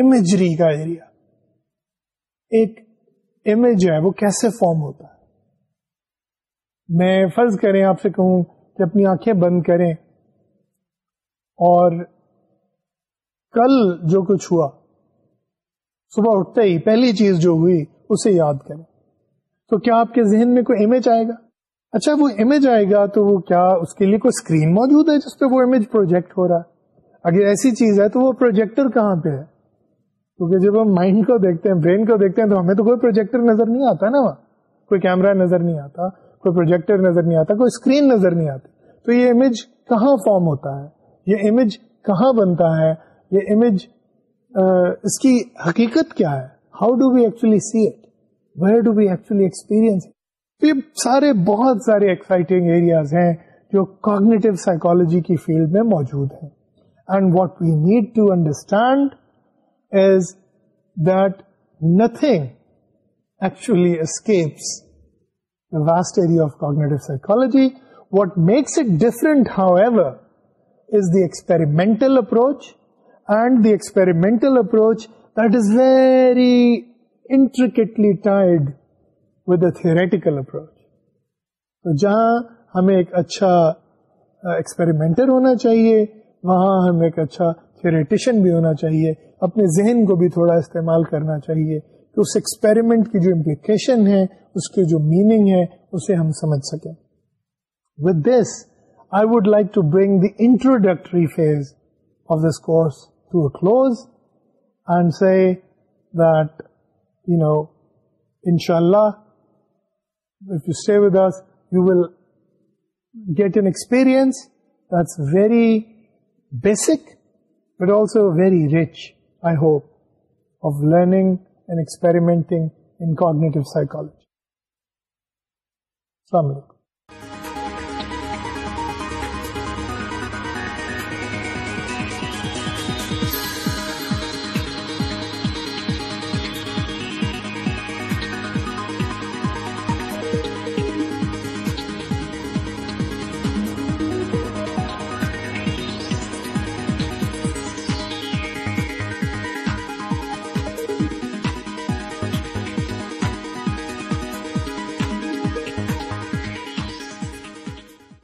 امیجری کا ایریا ایک امیج ہے وہ کیسے فارم ہوتا ہے میں فرض کریں آپ سے کہوں کہ اپنی آنکھیں بند کریں اور کل جو کچھ ہوا صبح اٹھتے ہی پہلی چیز جو ہوئی اسے یاد کریں تو کیا آپ کے ذہن میں کوئی امیج آئے گا اچھا وہ امیج آئے گا تو وہ کیا اس کے لیے کوئی اسکرین موجود ہے جس پہ وہ امیج پروجیکٹ ہو رہا ہے اگر ایسی چیز ہے تو وہ پروجیکٹر کہاں پہ ہے کیونکہ جب ہم مائنڈ کو دیکھتے ہیں برین کو دیکھتے ہیں تو ہمیں تو کوئی پروجیکٹر نظر نہیں آتا نا وہاں کوئی کیمرہ نظر نہیں آتا کوئی پروجیکٹر نظر نہیں آتا کوئی اسکرین نظر نہیں آتی تو یہ امیج کہاں فارم ہوتا ہے یہ امیج کہاں بنتا ہے یہ امیج اس کی حقیقت کیا ہے how do we actually see it یہ سارے بہت سارے ایکسائٹنگ ایریاز ہیں جو کاگنیٹو سائیکولوجی کی فیلڈ میں موجود ہیں and what we need to understand that nothing actually escapes vast area of cognitive psychology what makes it different however is the experimental approach and the experimental approach that is very intricately tied with a theoretical approach تو جہاں ہمیں ایک اچھا experimenter ہونا چاہیے وہاں ہمیں ایک اچھا تھوریٹیشن بھی ہونا چاہیے اپنے ذہن کو بھی تھوڑا استعمال کرنا چاہیے کہ اس ایکسپیریمنٹ کی جو امپلیکیشن ہے اس کی جو میننگ ہے اسے ہم سمجھ سکیں with this I would like to bring the introductory phase of this course to a close and say that you know ان شاء اللہ you see with this you will get an experience that's very basic but also very rich I hope of learning experimental psychology السلام علیکم